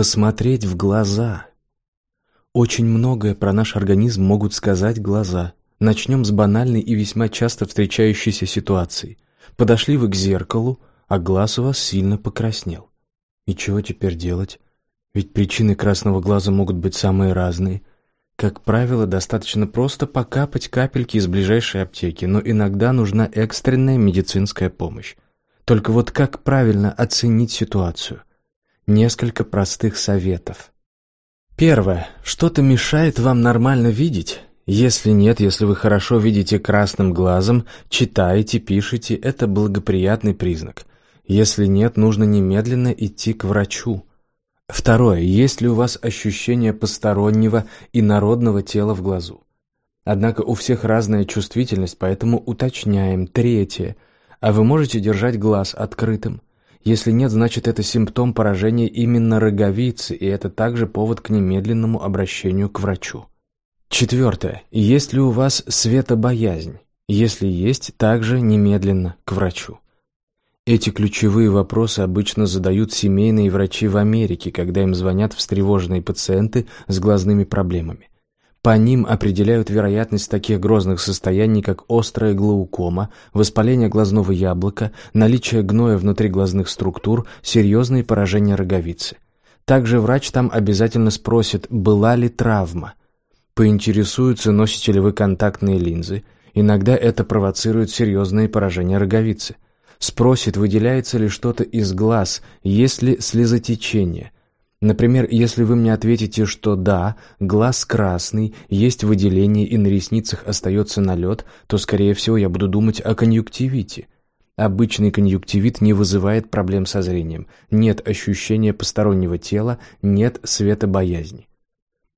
посмотреть в глаза. Очень многое про наш организм могут сказать глаза. Начнем с банальной и весьма часто встречающейся ситуации. Подошли вы к зеркалу, а глаз у вас сильно покраснел. И чего теперь делать? Ведь причины красного глаза могут быть самые разные. Как правило, достаточно просто покапать капельки из ближайшей аптеки, но иногда нужна экстренная медицинская помощь. Только вот как правильно оценить ситуацию? Несколько простых советов. Первое. Что-то мешает вам нормально видеть? Если нет, если вы хорошо видите красным глазом, читаете, пишете, это благоприятный признак. Если нет, нужно немедленно идти к врачу. Второе. Есть ли у вас ощущение постороннего и народного тела в глазу? Однако у всех разная чувствительность, поэтому уточняем. Третье. А вы можете держать глаз открытым? Если нет, значит это симптом поражения именно роговицы, и это также повод к немедленному обращению к врачу. Четвертое. Есть ли у вас светобоязнь? Если есть, также немедленно к врачу. Эти ключевые вопросы обычно задают семейные врачи в Америке, когда им звонят встревоженные пациенты с глазными проблемами. По ним определяют вероятность таких грозных состояний, как острая глаукома, воспаление глазного яблока, наличие гноя внутри глазных структур, серьезные поражения роговицы. Также врач там обязательно спросит, была ли травма. Поинтересуется, носите ли вы контактные линзы. Иногда это провоцирует серьезные поражения роговицы. Спросит, выделяется ли что-то из глаз, есть ли слезотечение – Например, если вы мне ответите, что да, глаз красный, есть выделение и на ресницах остается налет, то, скорее всего, я буду думать о конъюнктивите. Обычный конъюнктивит не вызывает проблем со зрением, нет ощущения постороннего тела, нет светобоязни.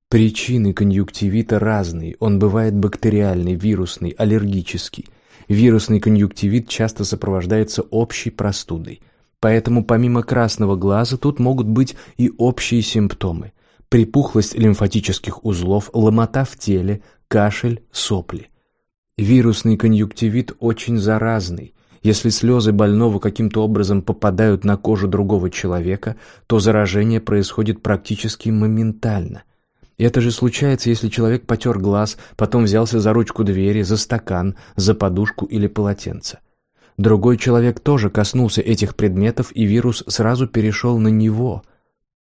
Причины конъюнктивита разные, он бывает бактериальный, вирусный, аллергический. Вирусный конъюнктивит часто сопровождается общей простудой – Поэтому помимо красного глаза тут могут быть и общие симптомы. Припухлость лимфатических узлов, ломота в теле, кашель, сопли. Вирусный конъюнктивит очень заразный. Если слезы больного каким-то образом попадают на кожу другого человека, то заражение происходит практически моментально. Это же случается, если человек потер глаз, потом взялся за ручку двери, за стакан, за подушку или полотенце. Другой человек тоже коснулся этих предметов, и вирус сразу перешел на него.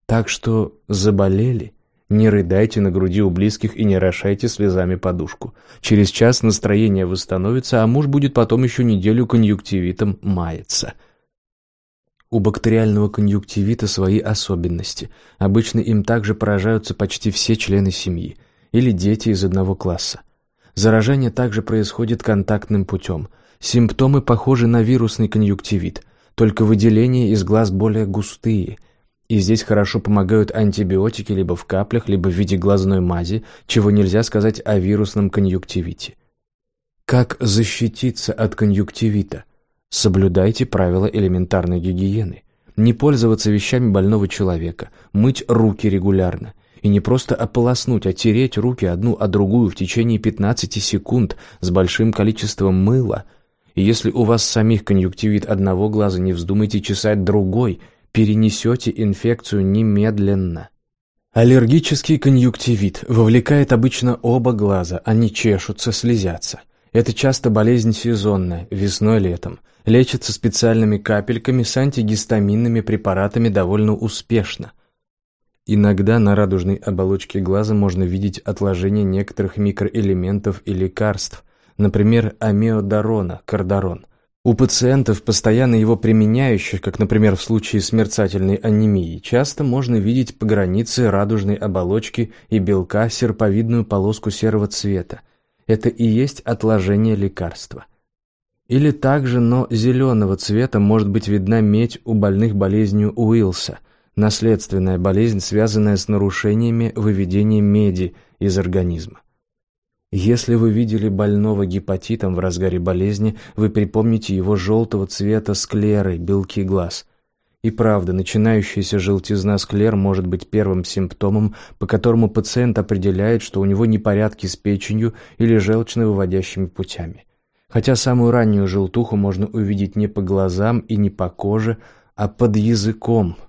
Так что заболели. Не рыдайте на груди у близких и не рошайте слезами подушку. Через час настроение восстановится, а муж будет потом еще неделю конъюнктивитом маяться. У бактериального конъюнктивита свои особенности. Обычно им также поражаются почти все члены семьи или дети из одного класса. Заражение также происходит контактным путем – Симптомы похожи на вирусный конъюнктивит, только выделения из глаз более густые. И здесь хорошо помогают антибиотики либо в каплях, либо в виде глазной мази, чего нельзя сказать о вирусном конъюнктивите. Как защититься от конъюнктивита? Соблюдайте правила элементарной гигиены. Не пользоваться вещами больного человека, мыть руки регулярно. И не просто ополоснуть, а тереть руки одну о другую в течение 15 секунд с большим количеством мыла – и если у вас самих конъюнктивит одного глаза, не вздумайте чесать другой, перенесете инфекцию немедленно. Аллергический конъюнктивит вовлекает обычно оба глаза, они чешутся, слезятся. Это часто болезнь сезонная, весной-летом. Лечится специальными капельками с антигистаминными препаратами довольно успешно. Иногда на радужной оболочке глаза можно видеть отложение некоторых микроэлементов и лекарств – например, амиодарона, кардарон. У пациентов, постоянно его применяющих, как, например, в случае с мерцательной анемии, часто можно видеть по границе радужной оболочки и белка серповидную полоску серого цвета. Это и есть отложение лекарства. Или также, но зеленого цвета может быть видна медь у больных болезнью Уилса, наследственная болезнь, связанная с нарушениями выведения меди из организма. Если вы видели больного гепатитом в разгаре болезни, вы припомните его желтого цвета склеры, белки глаз. И правда, начинающаяся желтизна склер может быть первым симптомом, по которому пациент определяет, что у него непорядки с печенью или желчно-выводящими путями. Хотя самую раннюю желтуху можно увидеть не по глазам и не по коже, а под языком –